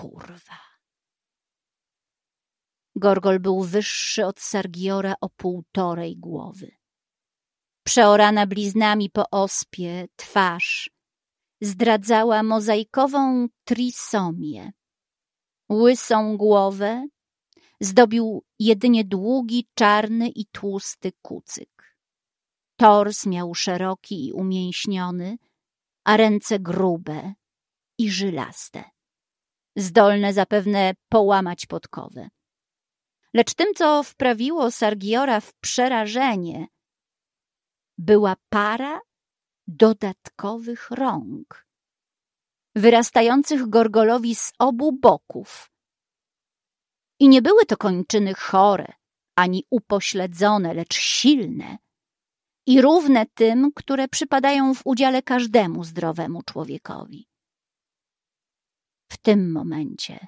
kurwa. Gorgol był wyższy od Sargiora o półtorej głowy. Przeorana bliznami po ospie, twarz zdradzała mozaikową trisomię. Łysą głowę zdobił jedynie długi, czarny i tłusty kucyk. Tors miał szeroki i umięśniony, a ręce grube i żylaste, zdolne zapewne połamać podkowę. Lecz tym, co wprawiło Sargiora w przerażenie, była para dodatkowych rąk, wyrastających Gorgolowi z obu boków. I nie były to kończyny chore, ani upośledzone, lecz silne i równe tym, które przypadają w udziale każdemu zdrowemu człowiekowi. W tym momencie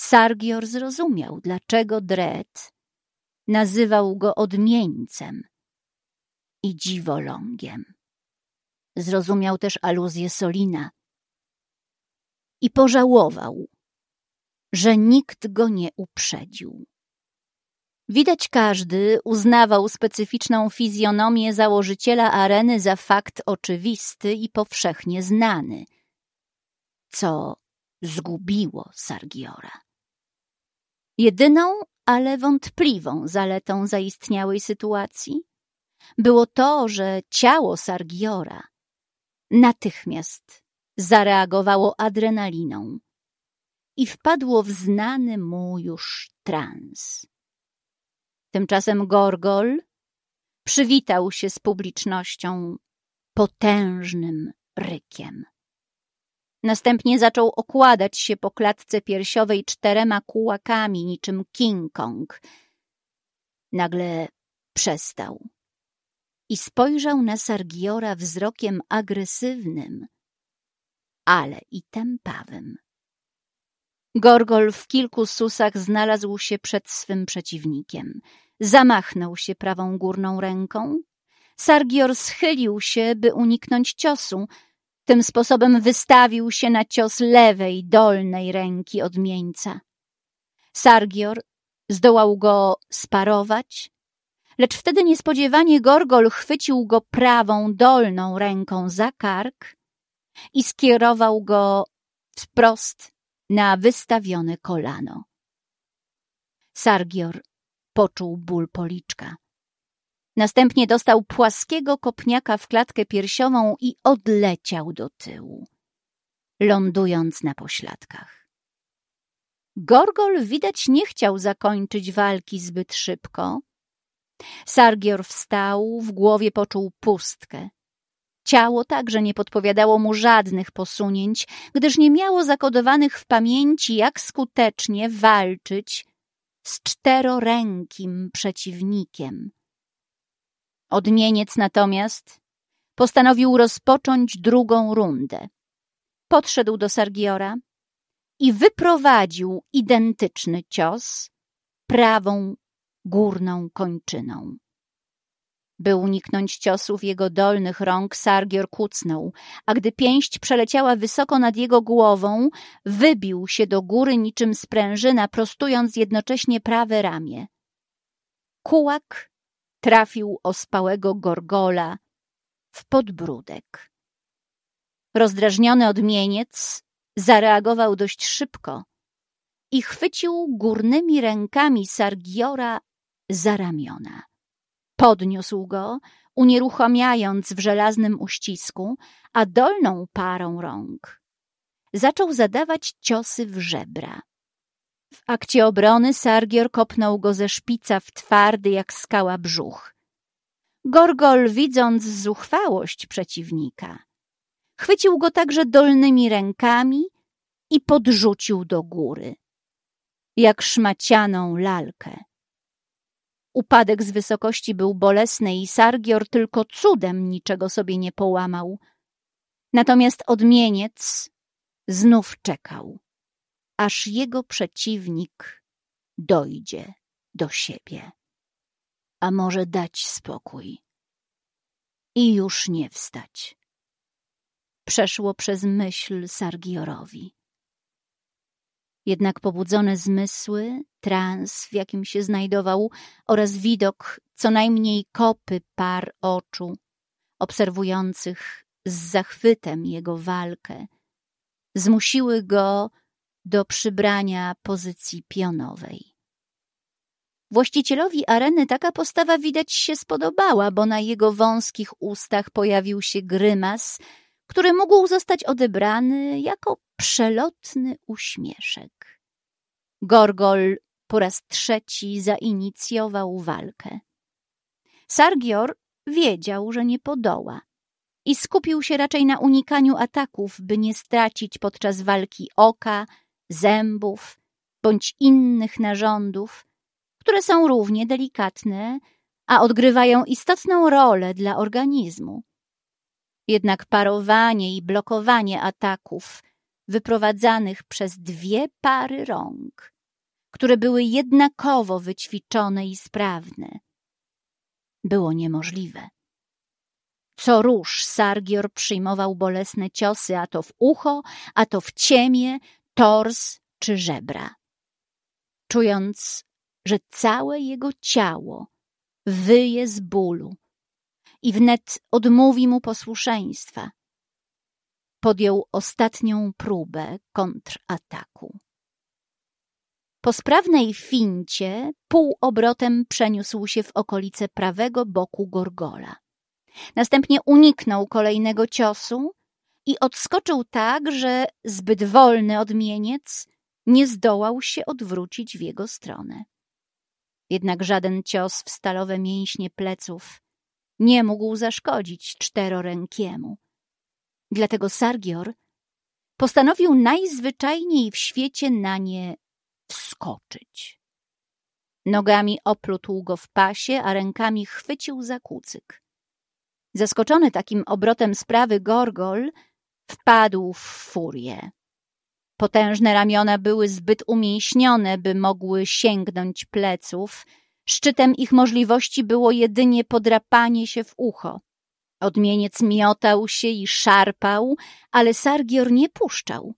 Sargior zrozumiał, dlaczego Dred nazywał go odmieńcem i dziwolągiem. Zrozumiał też aluzję Solina i pożałował, że nikt go nie uprzedził. Widać każdy uznawał specyficzną fizjonomię założyciela areny za fakt oczywisty i powszechnie znany, co zgubiło Sargiora. Jedyną, ale wątpliwą zaletą zaistniałej sytuacji było to, że ciało Sargiora natychmiast zareagowało adrenaliną i wpadło w znany mu już trans. Tymczasem Gorgol przywitał się z publicznością potężnym rykiem. Następnie zaczął okładać się po klatce piersiowej czterema kułakami, niczym King Kong. Nagle przestał i spojrzał na Sargiora wzrokiem agresywnym, ale i tępawym. Gorgol w kilku susach znalazł się przed swym przeciwnikiem. Zamachnął się prawą górną ręką. Sargior schylił się, by uniknąć ciosu. Tym sposobem wystawił się na cios lewej, dolnej ręki odmieńca. Sargior zdołał go sparować, lecz wtedy niespodziewanie Gorgol chwycił go prawą, dolną ręką za kark i skierował go wprost na wystawione kolano. Sargior poczuł ból policzka. Następnie dostał płaskiego kopniaka w klatkę piersiową i odleciał do tyłu, lądując na pośladkach. Gorgol widać nie chciał zakończyć walki zbyt szybko. Sargior wstał, w głowie poczuł pustkę. Ciało także nie podpowiadało mu żadnych posunięć, gdyż nie miało zakodowanych w pamięci, jak skutecznie walczyć z czterorękim przeciwnikiem. Odmieniec natomiast postanowił rozpocząć drugą rundę. Podszedł do Sargiora i wyprowadził identyczny cios prawą górną kończyną. By uniknąć ciosów jego dolnych rąk, Sargior kucnął, a gdy pięść przeleciała wysoko nad jego głową, wybił się do góry niczym sprężyna, prostując jednocześnie prawe ramię. Kułak trafił ospałego gorgola w podbródek. Rozdrażniony odmieniec zareagował dość szybko i chwycił górnymi rękami Sargiora za ramiona. Podniósł go, unieruchamiając w żelaznym uścisku, a dolną parą rąk zaczął zadawać ciosy w żebra. W akcie obrony Sargior kopnął go ze szpica w twardy jak skała brzuch. Gorgol, widząc zuchwałość przeciwnika, chwycił go także dolnymi rękami i podrzucił do góry, jak szmacianą lalkę. Upadek z wysokości był bolesny i Sargior tylko cudem niczego sobie nie połamał. Natomiast odmieniec znów czekał, aż jego przeciwnik dojdzie do siebie. A może dać spokój i już nie wstać. Przeszło przez myśl Sargiorowi. Jednak pobudzone zmysły, trans, w jakim się znajdował, oraz widok co najmniej kopy par oczu, obserwujących z zachwytem jego walkę, zmusiły go do przybrania pozycji pionowej. Właścicielowi areny taka postawa widać się spodobała, bo na jego wąskich ustach pojawił się grymas, który mógł zostać odebrany jako przelotny uśmieszek. Gorgol po raz trzeci zainicjował walkę. Sargior wiedział, że nie podoła i skupił się raczej na unikaniu ataków, by nie stracić podczas walki oka, zębów bądź innych narządów, które są równie delikatne, a odgrywają istotną rolę dla organizmu. Jednak parowanie i blokowanie ataków wyprowadzanych przez dwie pary rąk, które były jednakowo wyćwiczone i sprawne, było niemożliwe. Co róż Sargior przyjmował bolesne ciosy, a to w ucho, a to w ciemię, tors czy żebra. Czując, że całe jego ciało wyje z bólu i wnet odmówi mu posłuszeństwa, podjął ostatnią próbę kontrataku. Po sprawnej fincie półobrotem przeniósł się w okolice prawego boku Gorgola. Następnie uniknął kolejnego ciosu i odskoczył tak, że zbyt wolny odmieniec nie zdołał się odwrócić w jego stronę. Jednak żaden cios w stalowe mięśnie pleców nie mógł zaszkodzić czterorękiemu. Dlatego Sargior postanowił najzwyczajniej w świecie na nie wskoczyć. Nogami oplótł go w pasie, a rękami chwycił za kucyk. Zaskoczony takim obrotem sprawy Gorgol wpadł w furię. Potężne ramiona były zbyt umięśnione, by mogły sięgnąć pleców. Szczytem ich możliwości było jedynie podrapanie się w ucho. Odmieniec miotał się i szarpał, ale Sargior nie puszczał.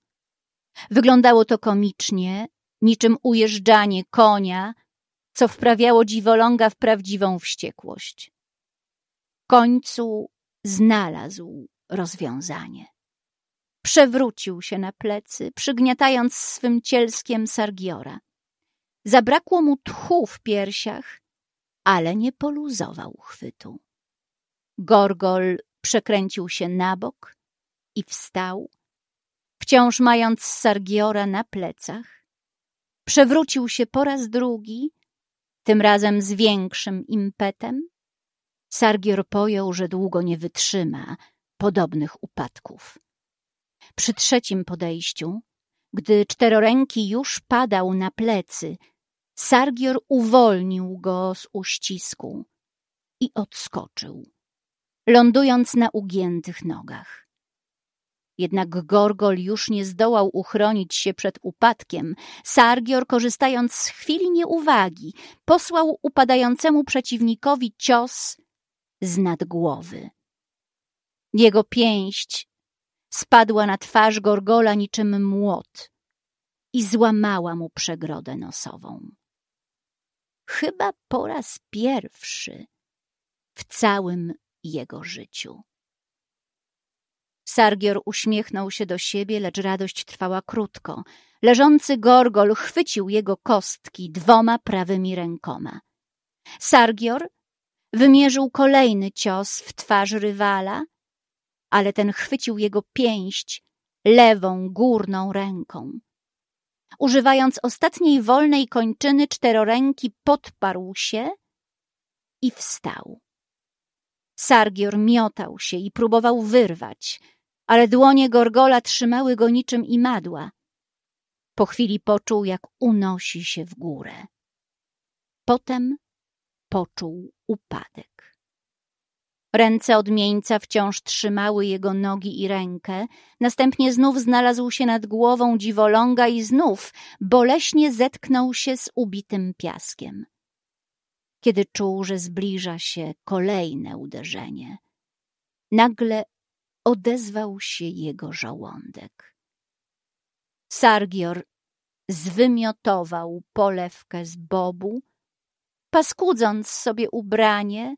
Wyglądało to komicznie, niczym ujeżdżanie konia, co wprawiało dziwoląga w prawdziwą wściekłość. W końcu znalazł rozwiązanie. Przewrócił się na plecy, przygniatając swym cielskiem Sargiora. Zabrakło mu tchu w piersiach, ale nie poluzował chwytu. Gorgol przekręcił się na bok i wstał, wciąż mając Sargiora na plecach. Przewrócił się po raz drugi, tym razem z większym impetem. Sargior pojął, że długo nie wytrzyma podobnych upadków. Przy trzecim podejściu, gdy czteroręki już padał na plecy, Sargior uwolnił go z uścisku i odskoczył, lądując na ugiętych nogach. Jednak Gorgol już nie zdołał uchronić się przed upadkiem. Sargior, korzystając z chwili nieuwagi, posłał upadającemu przeciwnikowi cios z nad głowy. Jego pięść spadła na twarz Gorgola niczym młot i złamała mu przegrodę nosową. Chyba po raz pierwszy w całym jego życiu. Sargior uśmiechnął się do siebie, lecz radość trwała krótko. Leżący Gorgol chwycił jego kostki dwoma prawymi rękoma. Sargior wymierzył kolejny cios w twarz rywala, ale ten chwycił jego pięść lewą, górną ręką. Używając ostatniej wolnej kończyny czteroręki, podparł się i wstał. Sargior miotał się i próbował wyrwać, ale dłonie Gorgola trzymały go niczym imadła. Po chwili poczuł, jak unosi się w górę. Potem poczuł upadek. Ręce odmieńca wciąż trzymały jego nogi i rękę, następnie znów znalazł się nad głową dziwoląga i znów boleśnie zetknął się z ubitym piaskiem. Kiedy czuł, że zbliża się kolejne uderzenie, nagle odezwał się jego żołądek. Sargior zwymiotował polewkę z bobu, paskudząc sobie ubranie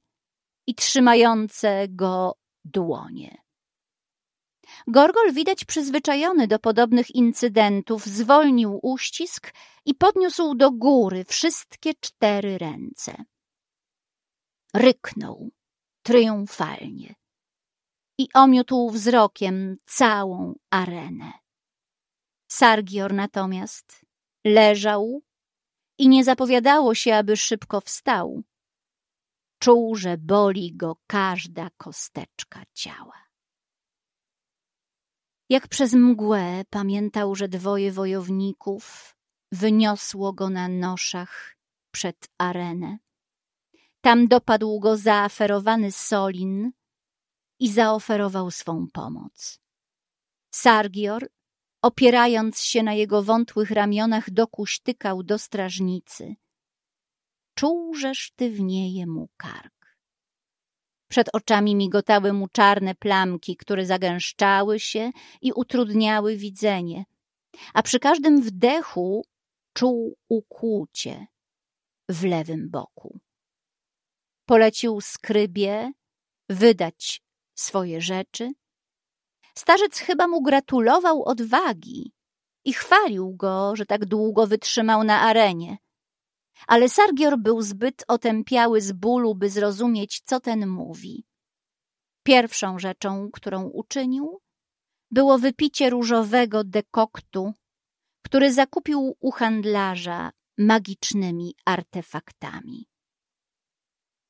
i trzymające go dłonie. Gorgol, widać przyzwyczajony do podobnych incydentów, zwolnił uścisk i podniósł do góry wszystkie cztery ręce. Ryknął triumfalnie i omiótł wzrokiem całą arenę. Sargior natomiast leżał i nie zapowiadało się, aby szybko wstał. Czuł, że boli go każda kosteczka ciała. Jak przez mgłę pamiętał, że dwoje wojowników wyniosło go na noszach przed arenę. Tam dopadł go zaaferowany Solin i zaoferował swą pomoc. Sargior, opierając się na jego wątłych ramionach, dokuśtykał do strażnicy. Czuł, że sztywnieje mu kark. Przed oczami migotały mu czarne plamki, które zagęszczały się i utrudniały widzenie, a przy każdym wdechu czuł ukłucie w lewym boku. Polecił skrybie wydać swoje rzeczy. Starzec chyba mu gratulował odwagi i chwalił go, że tak długo wytrzymał na arenie ale Sargior był zbyt otępiały z bólu, by zrozumieć, co ten mówi. Pierwszą rzeczą, którą uczynił, było wypicie różowego dekoktu, który zakupił u handlarza magicznymi artefaktami.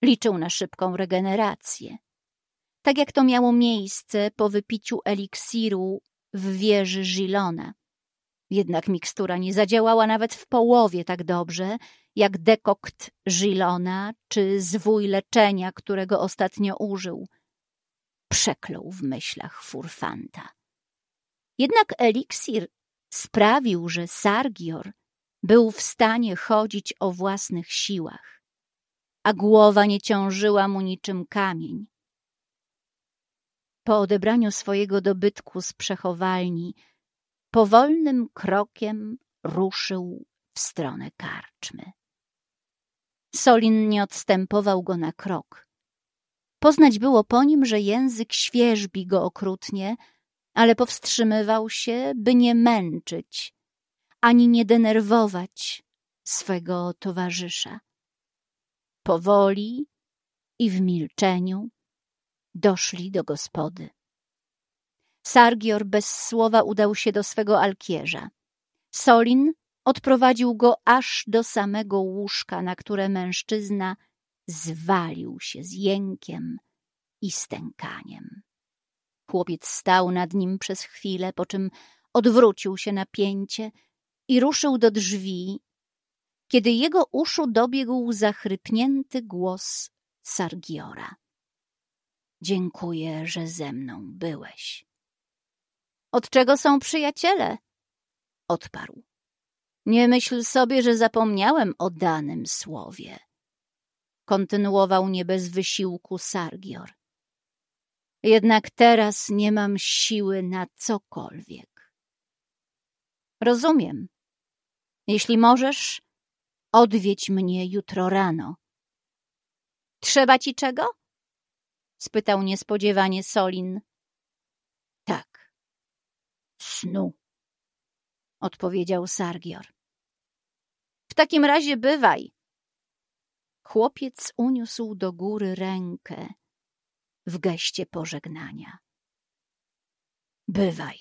Liczył na szybką regenerację. Tak jak to miało miejsce po wypiciu eliksiru w wieży Gilona. Jednak mikstura nie zadziałała nawet w połowie tak dobrze, jak dekokt Gilona czy zwój leczenia, którego ostatnio użył. Przeklął w myślach Furfanta. Jednak eliksir sprawił, że Sargior był w stanie chodzić o własnych siłach, a głowa nie ciążyła mu niczym kamień. Po odebraniu swojego dobytku z przechowalni, powolnym krokiem ruszył w stronę karczmy. Solin nie odstępował go na krok. Poznać było po nim, że język świeżbi go okrutnie, ale powstrzymywał się, by nie męczyć, ani nie denerwować swego towarzysza. Powoli i w milczeniu doszli do gospody. Sargior bez słowa udał się do swego alkierza. Solin odprowadził go aż do samego łóżka, na które mężczyzna zwalił się z jękiem i stękaniem. Chłopiec stał nad nim przez chwilę, po czym odwrócił się na pięcie i ruszył do drzwi, kiedy jego uszu dobiegł zachrypnięty głos Sargiora. Dziękuję, że ze mną byłeś. Od czego są przyjaciele? Odparł. Nie myśl sobie, że zapomniałem o danym słowie. Kontynuował nie bez wysiłku Sargior. Jednak teraz nie mam siły na cokolwiek. Rozumiem. Jeśli możesz, odwiedź mnie jutro rano. Trzeba ci czego? spytał niespodziewanie Solin. Snu, odpowiedział Sargior takim razie bywaj. Chłopiec uniósł do góry rękę w geście pożegnania. Bywaj.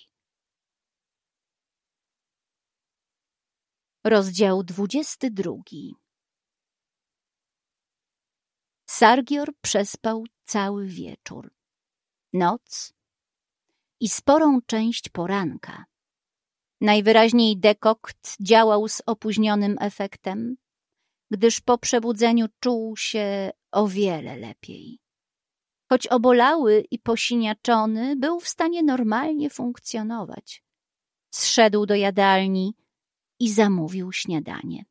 Rozdział dwudziesty drugi Sargior przespał cały wieczór, noc i sporą część poranka. Najwyraźniej dekokt działał z opóźnionym efektem, gdyż po przebudzeniu czuł się o wiele lepiej. Choć obolały i posiniaczony, był w stanie normalnie funkcjonować. Zszedł do jadalni i zamówił śniadanie.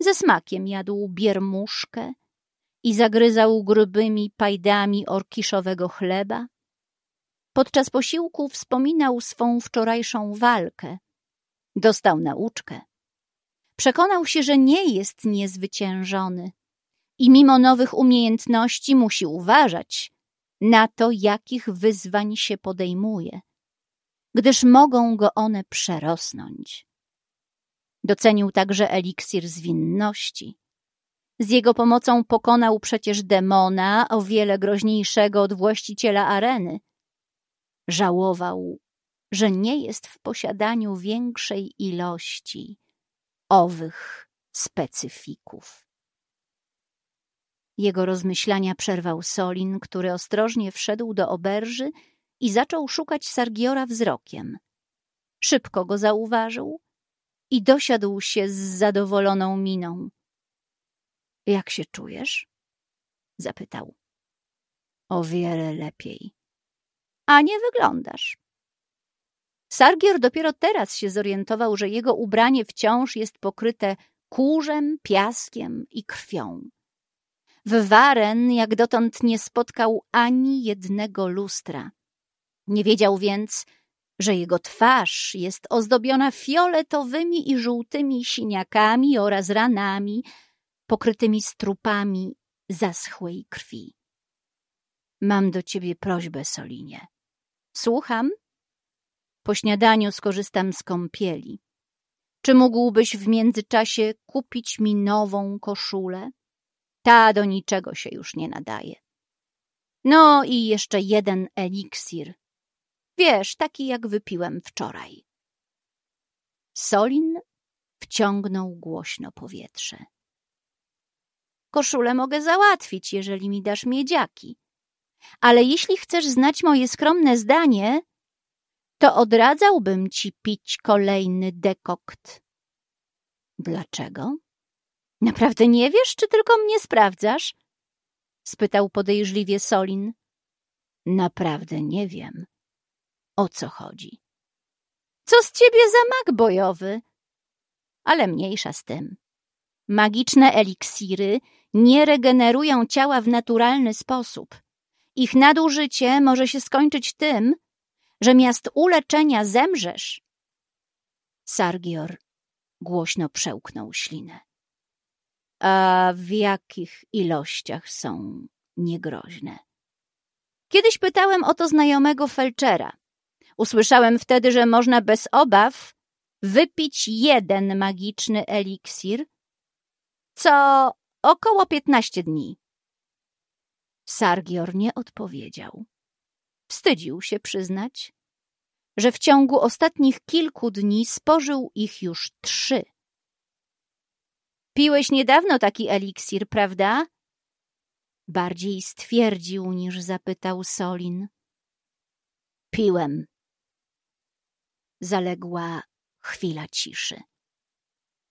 Ze smakiem jadł biermuszkę i zagryzał grubymi pajdami orkiszowego chleba. Podczas posiłku wspominał swą wczorajszą walkę, Dostał nauczkę Przekonał się, że nie jest niezwyciężony i mimo nowych umiejętności musi uważać na to, jakich wyzwań się podejmuje, gdyż mogą go one przerosnąć. Docenił także eliksir zwinności. Z jego pomocą pokonał przecież demona, o wiele groźniejszego od właściciela areny. Żałował, że nie jest w posiadaniu większej ilości owych specyfików. Jego rozmyślania przerwał Solin, który ostrożnie wszedł do oberży i zaczął szukać Sargiora wzrokiem. Szybko go zauważył i dosiadł się z zadowoloną miną. — Jak się czujesz? — zapytał. — O wiele lepiej. — A nie wyglądasz. Sargior dopiero teraz się zorientował, że jego ubranie wciąż jest pokryte kurzem, piaskiem i krwią. W Waren jak dotąd nie spotkał ani jednego lustra. Nie wiedział więc, że jego twarz jest ozdobiona fioletowymi i żółtymi siniakami oraz ranami pokrytymi strupami zaschłej krwi. Mam do ciebie prośbę, Solinie. Słucham? Po śniadaniu skorzystam z kąpieli. Czy mógłbyś w międzyczasie kupić mi nową koszulę? Ta do niczego się już nie nadaje. No i jeszcze jeden eliksir. Wiesz, taki jak wypiłem wczoraj. Solin wciągnął głośno powietrze. Koszulę mogę załatwić, jeżeli mi dasz miedziaki. Ale jeśli chcesz znać moje skromne zdanie, to odradzałbym ci pić kolejny dekokt. Dlaczego? Naprawdę nie wiesz, czy tylko mnie sprawdzasz? spytał podejrzliwie Solin. Naprawdę nie wiem, o co chodzi. Co z ciebie za mag bojowy? Ale mniejsza z tym. Magiczne eliksiry nie regenerują ciała w naturalny sposób. Ich nadużycie może się skończyć tym, że miast uleczenia zemrzesz. Sargior głośno przełknął ślinę. A w jakich ilościach są niegroźne? Kiedyś pytałem o to znajomego felczera. Usłyszałem wtedy, że można bez obaw wypić jeden magiczny eliksir, co około piętnaście dni. Sargior nie odpowiedział. Wstydził się przyznać, że w ciągu ostatnich kilku dni spożył ich już trzy. Piłeś niedawno taki eliksir, prawda? Bardziej stwierdził niż zapytał Solin. Piłem. Zaległa chwila ciszy.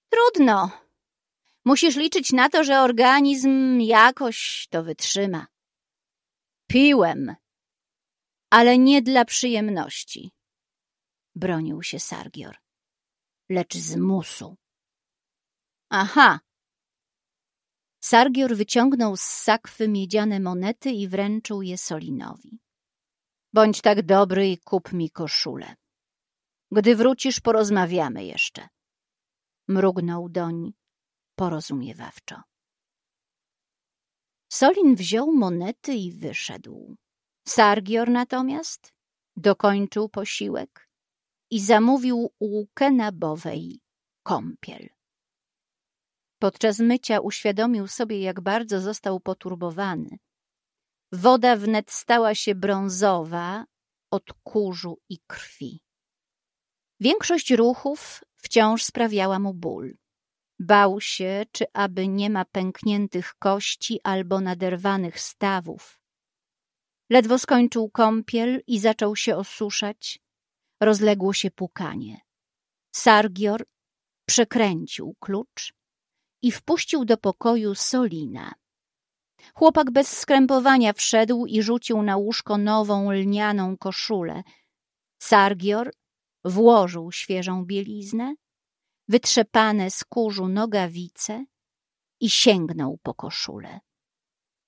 Trudno. Musisz liczyć na to, że organizm jakoś to wytrzyma. Piłem, ale nie dla przyjemności, bronił się Sargior, lecz z musu. Aha. Sargior wyciągnął z sakwy miedziane monety i wręczył je Solinowi. Bądź tak dobry i kup mi koszulę. Gdy wrócisz, porozmawiamy jeszcze. Mrugnął doń porozumiewawczo. Solin wziął monety i wyszedł. Sargior natomiast dokończył posiłek i zamówił u kenabowej kąpiel. Podczas mycia uświadomił sobie, jak bardzo został poturbowany. Woda wnet stała się brązowa od kurzu i krwi. Większość ruchów wciąż sprawiała mu ból. Bał się, czy aby nie ma pękniętych kości albo naderwanych stawów. Ledwo skończył kąpiel i zaczął się osuszać. Rozległo się pukanie. Sargior przekręcił klucz i wpuścił do pokoju Solina. Chłopak bez skrępowania wszedł i rzucił na łóżko nową lnianą koszulę. Sargior włożył świeżą bieliznę, wytrzepane z kurzu nogawice i sięgnął po koszulę.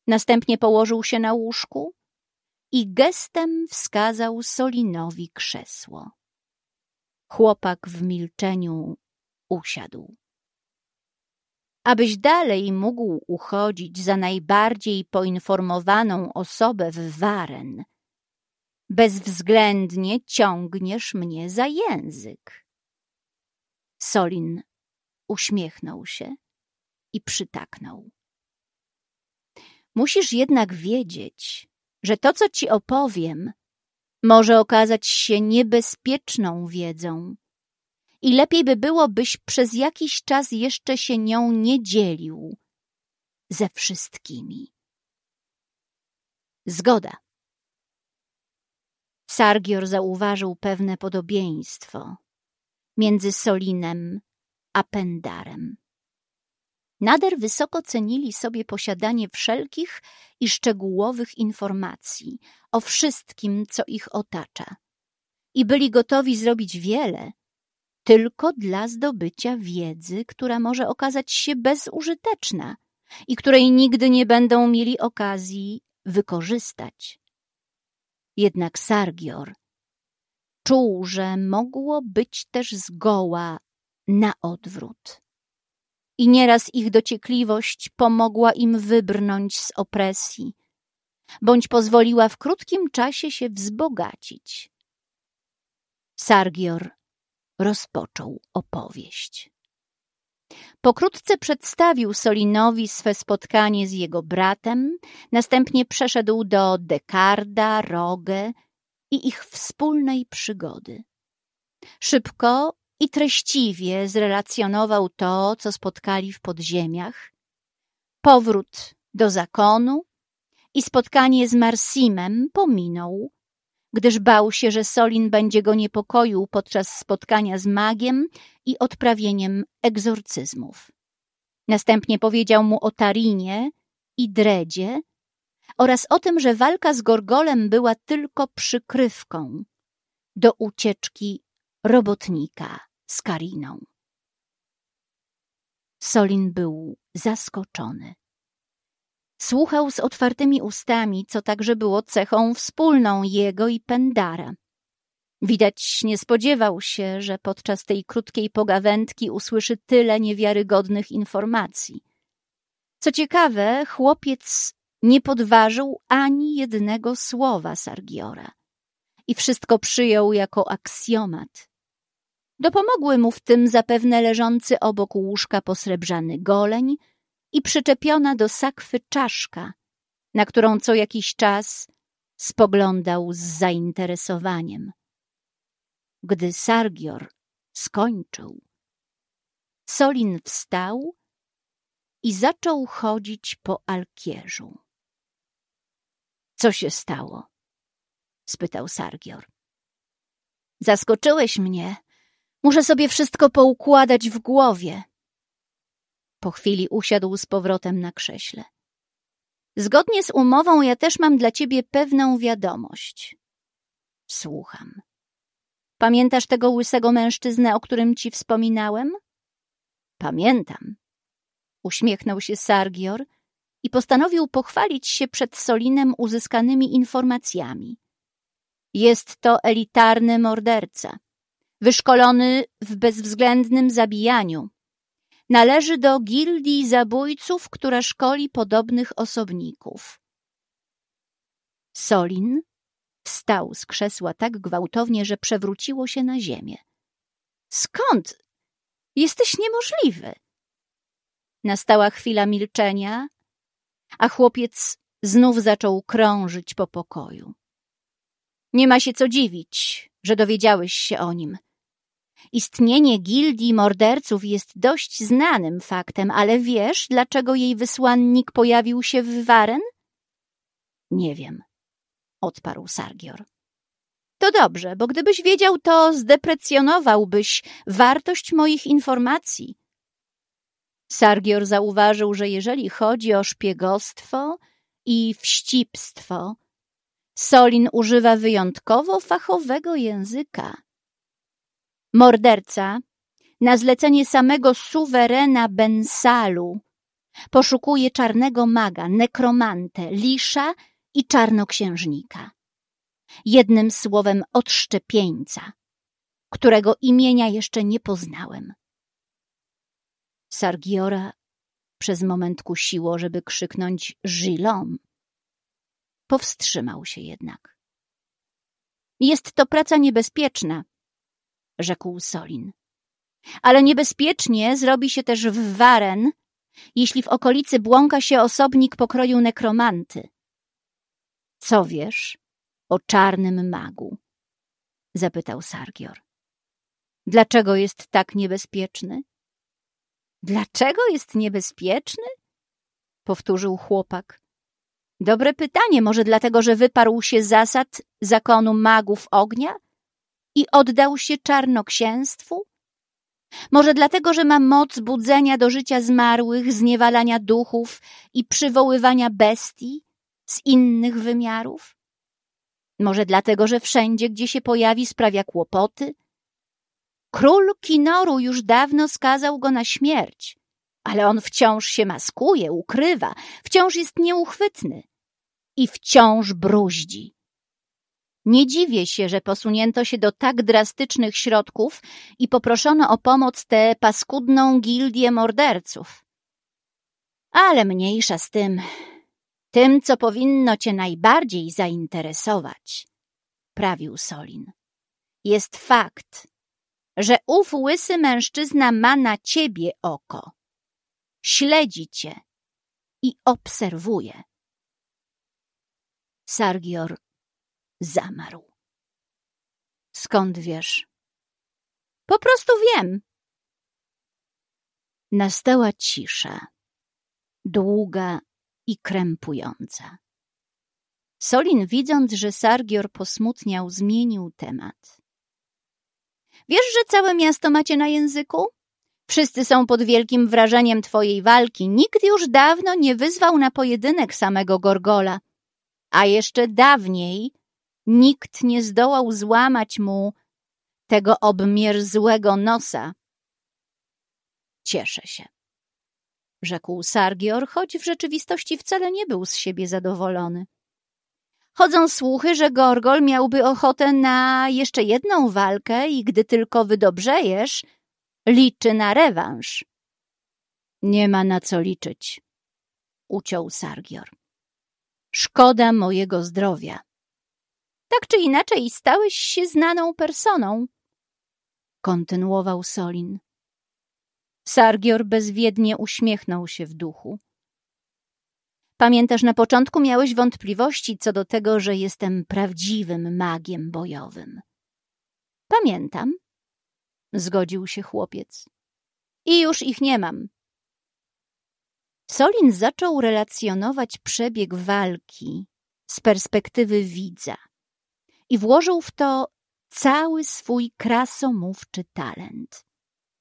Następnie położył się na łóżku i gestem wskazał Solinowi krzesło. Chłopak w milczeniu usiadł. abyś dalej mógł uchodzić za najbardziej poinformowaną osobę w Waren. Bezwzględnie ciągniesz mnie za język. Solin uśmiechnął się i przytaknął. Musisz jednak wiedzieć, że to, co ci opowiem, może okazać się niebezpieczną wiedzą i lepiej by było, byś przez jakiś czas jeszcze się nią nie dzielił ze wszystkimi. Zgoda. Sargior zauważył pewne podobieństwo między Solinem a Pendarem. Nader wysoko cenili sobie posiadanie wszelkich i szczegółowych informacji o wszystkim, co ich otacza. I byli gotowi zrobić wiele, tylko dla zdobycia wiedzy, która może okazać się bezużyteczna i której nigdy nie będą mieli okazji wykorzystać. Jednak Sargior czuł, że mogło być też zgoła na odwrót. I nieraz ich dociekliwość pomogła im wybrnąć z opresji, bądź pozwoliła w krótkim czasie się wzbogacić. Sargior rozpoczął opowieść. Pokrótce przedstawił Solinowi swe spotkanie z jego bratem, następnie przeszedł do Dekarda, Rogę i ich wspólnej przygody. Szybko i treściwie zrelacjonował to, co spotkali w podziemiach, powrót do zakonu i spotkanie z Marsimem pominął, gdyż bał się, że Solin będzie go niepokoił podczas spotkania z magiem i odprawieniem egzorcyzmów. Następnie powiedział mu o Tarinie i Dredzie oraz o tym, że walka z Gorgolem była tylko przykrywką do ucieczki robotnika z Kariną. Solin był zaskoczony. Słuchał z otwartymi ustami, co także było cechą wspólną jego i Pendara. Widać nie spodziewał się, że podczas tej krótkiej pogawędki usłyszy tyle niewiarygodnych informacji. Co ciekawe, chłopiec nie podważył ani jednego słowa Sargiora i wszystko przyjął jako aksjomat. Dopomogły mu w tym zapewne leżący obok łóżka posrebrzany goleń i przyczepiona do sakwy czaszka, na którą co jakiś czas spoglądał z zainteresowaniem. Gdy Sargior skończył, Solin wstał i zaczął chodzić po alkierzu. Co się stało? spytał Sargior. Zaskoczyłeś mnie. Muszę sobie wszystko poukładać w głowie. Po chwili usiadł z powrotem na krześle. Zgodnie z umową ja też mam dla ciebie pewną wiadomość. Słucham. Pamiętasz tego łysego mężczyznę, o którym ci wspominałem? Pamiętam. Uśmiechnął się Sargior i postanowił pochwalić się przed Solinem uzyskanymi informacjami. Jest to elitarny morderca, wyszkolony w bezwzględnym zabijaniu. Należy do gildii zabójców, która szkoli podobnych osobników. Solin wstał z krzesła tak gwałtownie, że przewróciło się na ziemię. Skąd? Jesteś niemożliwy. Nastała chwila milczenia, a chłopiec znów zaczął krążyć po pokoju. Nie ma się co dziwić, że dowiedziałeś się o nim. Istnienie gildii morderców jest dość znanym faktem, ale wiesz, dlaczego jej wysłannik pojawił się w Waren? Nie wiem, odparł Sargior. To dobrze, bo gdybyś wiedział, to zdeprecjonowałbyś wartość moich informacji. Sargior zauważył, że jeżeli chodzi o szpiegostwo i wścibstwo, Solin używa wyjątkowo fachowego języka. Morderca, na zlecenie samego suwerena Bensalu, poszukuje czarnego maga, nekromantę, lisza i czarnoksiężnika. Jednym słowem odszczepieńca, którego imienia jeszcze nie poznałem. Sargiora Przez moment kusiło, żeby krzyknąć Gilom. Powstrzymał się jednak. Jest to praca niebezpieczna, rzekł Solin. Ale niebezpiecznie zrobi się też w Waren, jeśli w okolicy błąka się osobnik pokroju nekromanty. Co wiesz o czarnym magu? zapytał Sargior. Dlaczego jest tak niebezpieczny? Dlaczego jest niebezpieczny? powtórzył chłopak. Dobre pytanie, może dlatego, że wyparł się zasad zakonu magów ognia i oddał się czarnoksięstwu? Może dlatego, że ma moc budzenia do życia zmarłych, zniewalania duchów i przywoływania bestii z innych wymiarów? Może dlatego, że wszędzie, gdzie się pojawi, sprawia kłopoty? Król Kinoru już dawno skazał go na śmierć, ale on wciąż się maskuje, ukrywa, wciąż jest nieuchwytny i wciąż bruździ. Nie dziwię się, że posunięto się do tak drastycznych środków i poproszono o pomoc tę paskudną gildię morderców. Ale mniejsza z tym, tym, co powinno cię najbardziej zainteresować, prawił Solin, jest fakt, że ów łysy mężczyzna ma na ciebie oko. Śledzi cię i obserwuje. Sargior zamarł. Skąd wiesz? Po prostu wiem. Nastała cisza, długa i krępująca. Solin, widząc, że Sargior posmutniał, zmienił temat. Wiesz, że całe miasto macie na języku? Wszyscy są pod wielkim wrażeniem twojej walki. Nikt już dawno nie wyzwał na pojedynek samego Gorgola. A jeszcze dawniej nikt nie zdołał złamać mu tego obmierzłego nosa. Cieszę się, rzekł Sargior, choć w rzeczywistości wcale nie był z siebie zadowolony. Chodzą słuchy, że Gorgol miałby ochotę na jeszcze jedną walkę i gdy tylko wydobrzejesz, liczy na rewanż. Nie ma na co liczyć, uciął Sargior. Szkoda mojego zdrowia. Tak czy inaczej stałeś się znaną personą, kontynuował Solin. Sargior bezwiednie uśmiechnął się w duchu. Pamiętasz, na początku miałeś wątpliwości co do tego, że jestem prawdziwym magiem bojowym. Pamiętam, zgodził się chłopiec. I już ich nie mam. Solin zaczął relacjonować przebieg walki z perspektywy widza i włożył w to cały swój krasomówczy talent.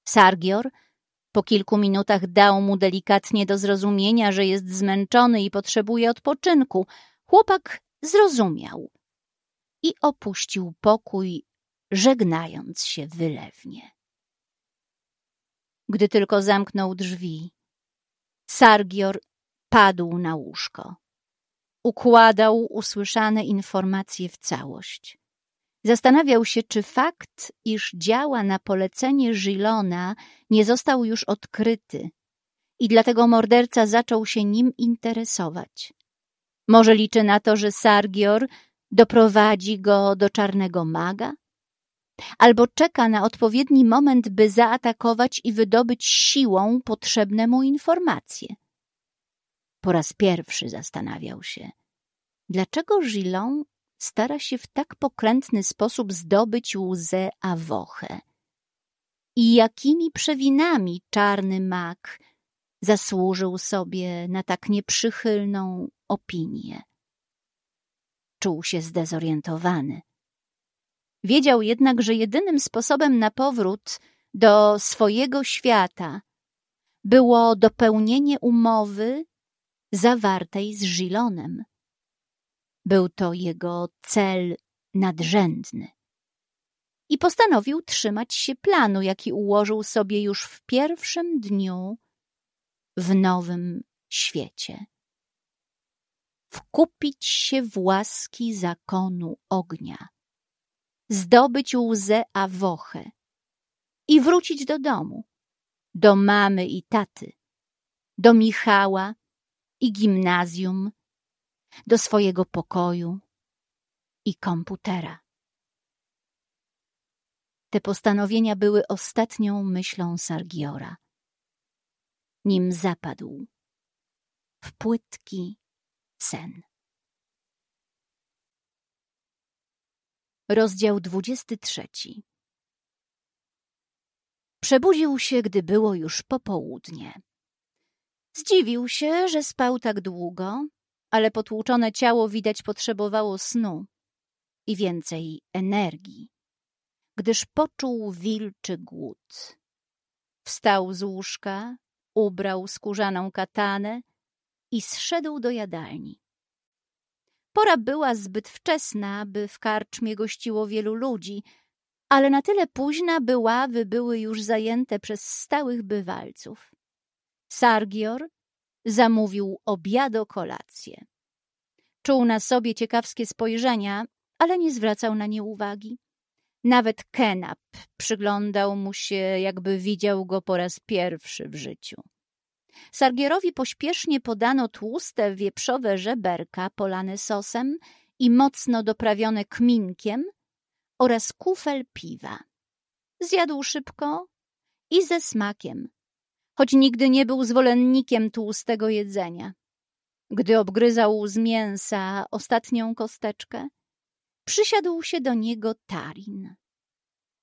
Sargior po kilku minutach dał mu delikatnie do zrozumienia, że jest zmęczony i potrzebuje odpoczynku. Chłopak zrozumiał i opuścił pokój, żegnając się wylewnie. Gdy tylko zamknął drzwi, Sargior padł na łóżko. Układał usłyszane informacje w całość. Zastanawiał się, czy fakt, iż działa na polecenie Żilona, nie został już odkryty i dlatego morderca zaczął się nim interesować. Może liczy na to, że Sargior doprowadzi go do czarnego maga? Albo czeka na odpowiedni moment, by zaatakować i wydobyć siłą potrzebne mu informacje. Po raz pierwszy zastanawiał się, dlaczego Gilon stara się w tak pokrętny sposób zdobyć łzę Awochę. I jakimi przewinami czarny mak zasłużył sobie na tak nieprzychylną opinię. Czuł się zdezorientowany. Wiedział jednak, że jedynym sposobem na powrót do swojego świata było dopełnienie umowy zawartej z Gilonem. Był to jego cel nadrzędny. I postanowił trzymać się planu, jaki ułożył sobie już w pierwszym dniu w nowym świecie. Wkupić się w łaski zakonu ognia, zdobyć łzę Awochę i wrócić do domu, do mamy i taty, do Michała i gimnazjum, do swojego pokoju i komputera. Te postanowienia były ostatnią myślą Sargiora, nim zapadł w płytki sen. Rozdział dwudziesty trzeci Przebudził się, gdy było już popołudnie. Zdziwił się, że spał tak długo, ale potłuczone ciało widać potrzebowało snu i więcej energii, gdyż poczuł wilczy głód. Wstał z łóżka, ubrał skórzaną katanę i zszedł do jadalni. Pora była zbyt wczesna, by w karczmie gościło wielu ludzi, ale na tyle późna, by ławy były już zajęte przez stałych bywalców. Sargior zamówił obiado kolację. Czuł na sobie ciekawskie spojrzenia, ale nie zwracał na nie uwagi. Nawet Kenap przyglądał mu się, jakby widział go po raz pierwszy w życiu. Sargierowi pośpiesznie podano tłuste wieprzowe żeberka polane sosem i mocno doprawione kminkiem oraz kufel piwa. Zjadł szybko i ze smakiem, choć nigdy nie był zwolennikiem tłustego jedzenia. Gdy obgryzał z mięsa ostatnią kosteczkę, przysiadł się do niego Tarin.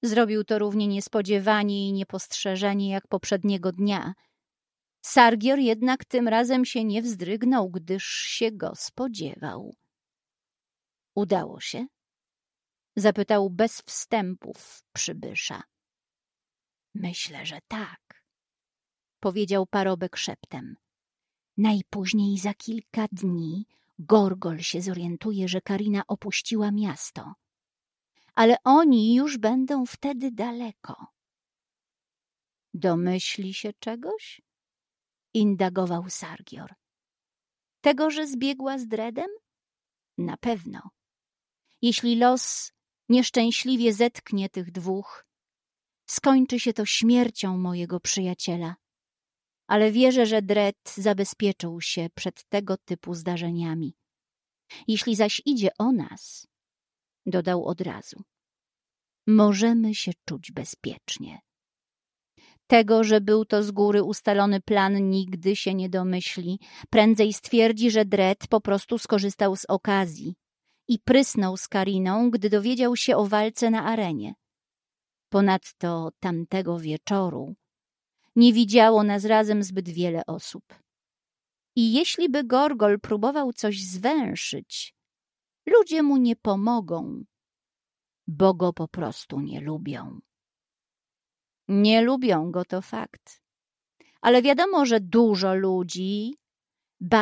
Zrobił to równie niespodziewanie i niepostrzeżenie jak poprzedniego dnia. Sargior jednak tym razem się nie wzdrygnął, gdyż się go spodziewał. Udało się? Zapytał bez wstępów przybysza. Myślę, że tak, powiedział parobek szeptem. Najpóźniej za kilka dni Gorgol się zorientuje, że Karina opuściła miasto. Ale oni już będą wtedy daleko. Domyśli się czegoś? Indagował Sargior. Tego, że zbiegła z Dredem? Na pewno. Jeśli los nieszczęśliwie zetknie tych dwóch, skończy się to śmiercią mojego przyjaciela. Ale wierzę, że Dred zabezpieczył się przed tego typu zdarzeniami. Jeśli zaś idzie o nas, dodał od razu, możemy się czuć bezpiecznie. Tego, że był to z góry ustalony plan, nigdy się nie domyśli. Prędzej stwierdzi, że Dred po prostu skorzystał z okazji i prysnął z Kariną, gdy dowiedział się o walce na arenie. Ponadto tamtego wieczoru nie widziało nas razem zbyt wiele osób. I jeśli by Gorgol próbował coś zwęszyć, ludzie mu nie pomogą, bo go po prostu nie lubią. Nie lubią go, to fakt. Ale wiadomo, że dużo ludzi